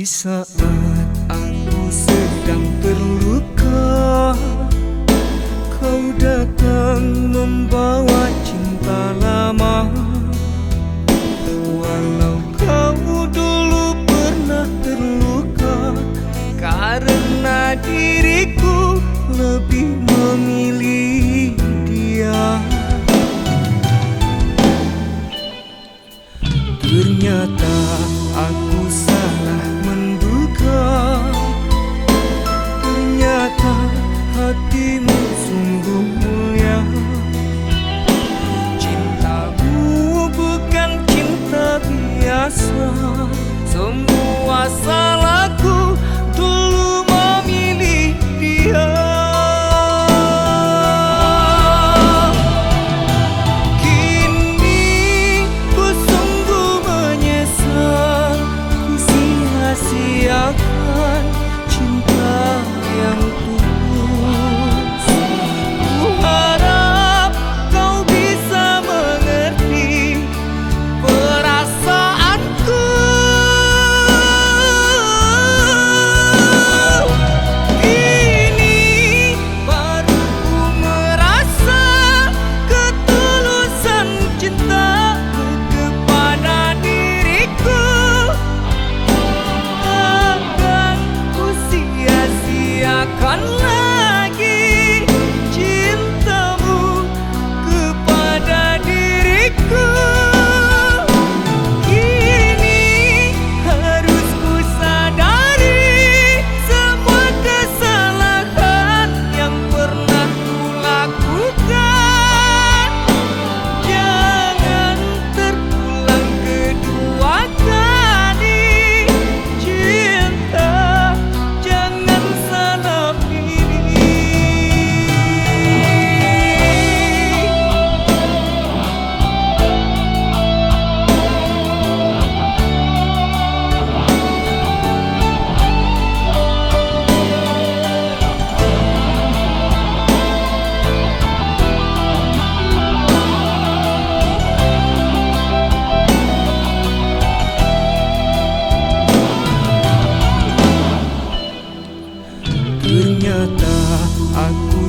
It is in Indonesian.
Saat aku sedang terluka Kau datang membawa cinta lama. Walau kau dulu pernah terluka Karena diriku lebih memilih dia. Ternyata Semua salahku Ternyata aku